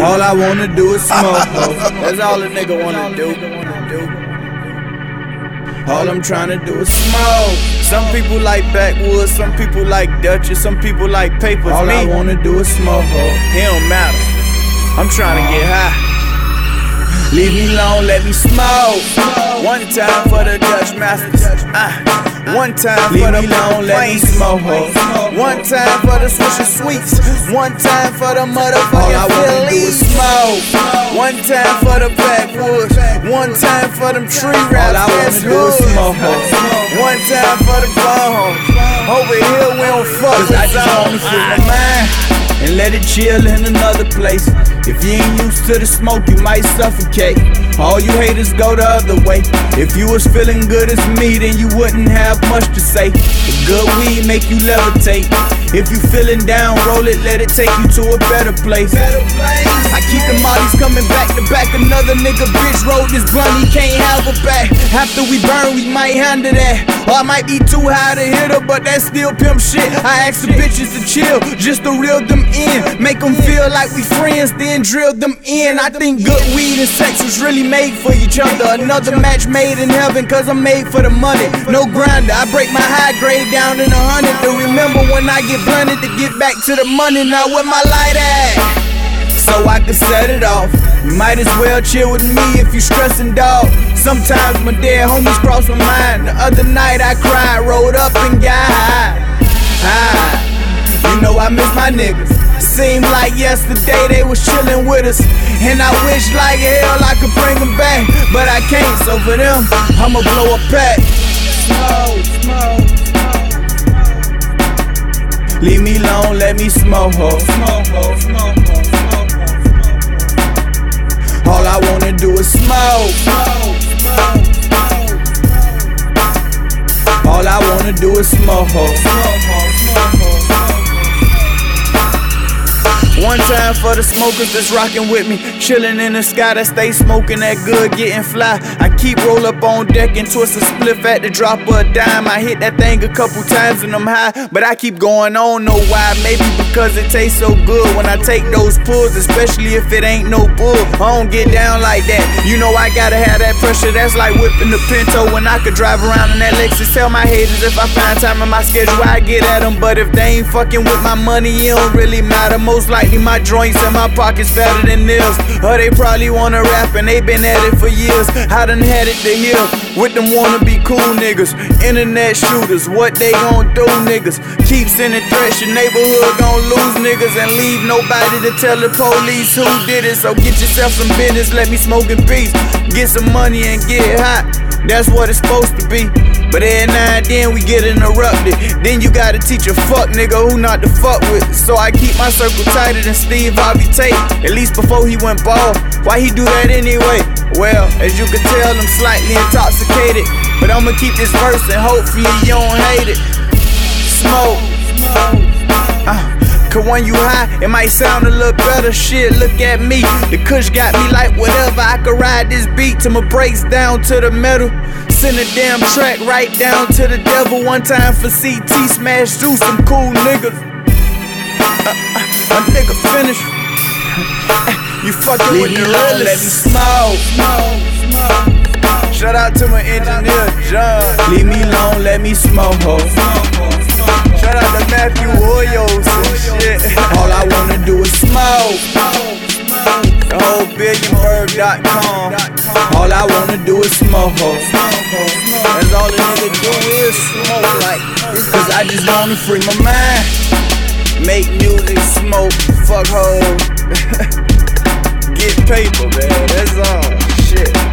All I wanna do is smoke, ho. That's all a nigga wanna do. All I'm trying to do is smoke. Some people like backwoods, some people like Dutchess, some people like papers. All Me, I wanna do is smoke, ho. it don't matter. I'm trying to get high. Leave me alone, let me smoke. One time for the Dutch masters. Uh. One time for the alone, let me smoke. One time for the swisher sweets. One time for the All I motherfucking is smoke. One time for the backwoods. One time for them tree rats. All. I wanna do is smoke. One time for the bone. Over here we don't fuck with I just wanna my zone. mind it chill in another place. If you ain't used to the smoke, you might suffocate. All you haters go the other way. If you was feeling good as me, then you wouldn't have much to say. The good weed make you levitate. If you feeling down, roll it, let it take you to a better place. I keep the mollies coming back to back. Another nigga bitch rolled this blunt, he can't have a back. After we burn, we might handle that. Or I might be too high to hit her, but that's still pimp shit. I ask the bitches to chill, just to reel them in. Make them feel like we friends, then drill them in. I think good weed and sex was really made for each other. Another match made in heaven, cause I'm made for the money. No grinder, I break my high grade down in a hundred. To remember when I get blunted to get back to the money. Now where my light at? so I can set it off. You might as well chill with me if you stressing, dog. Sometimes my dead homies cross my mind. The other night I cried, rolled up and got high. You know I miss my niggas. Seemed like yesterday they was chillin' with us. And I wish like hell I could bring them back. But I can't, so for them, I'ma blow a pack. Smoke, smoke. Leave me alone, let me smoke, ho. Ho, ho, ho. All I wanna do is smoke. All I wanna do is smoke. One time for the smokers that's rockin' with me. Chillin' in the sky that stay smoking that good, getting fly. I keep roll up on deck and twist a spliff at the drop of a dime. I hit that thing a couple times and I'm high, but I keep going on, know why? Maybe because it tastes so good when I take those pulls, especially if it ain't no bull. I don't get down like that. You know I gotta have that pressure. That's like whipping the Pinto when I could drive around in that Lexus. Tell my haters if I find time in my schedule, I get at them. But if they ain't fucking with my money, it don't really matter. Most my joints and my pockets fatter than nails. Or they probably wanna rap and they been at it for years. I done had it to here with them wanna be cool niggas. Internet shooters, what they gon' do, niggas? Keep sending threats, your neighborhood gon' lose niggas and leave nobody to tell the police who did it. So get yourself some business, let me smoke in peace. Get some money and get hot. That's what it's supposed to be. But every now and then we get interrupted. Then you gotta teach a fuck nigga who not to fuck with. So I keep my circle tighter than Steve Harvey Tate. At least before he went bald. Why he do that anyway? Well, as you can tell, I'm slightly intoxicated. But I'ma keep this verse and hopefully you don't hate it. Smoke. Uh, Cause when you high, it might sound a little better. Shit, look at me. The kush got me like whatever. Could ride this beat till my brakes down to the metal. Send a damn track right down to the devil. One time for CT smash through some cool niggas. Uh, uh, a nigga finish. you fucking with me the let me smoke. Shout out to my engineer, John. Leave me alone, let me smoke. ho. Shout out to Matthew Hoyos and shit. All I wanna do is smoke. Billionberg.com. All I wanna do is smoke. That's all the nigga do is smoke like. Cause I just wanna free my mind. Make music, smoke, fuck hoes. Get paper, man. That's all. Shit.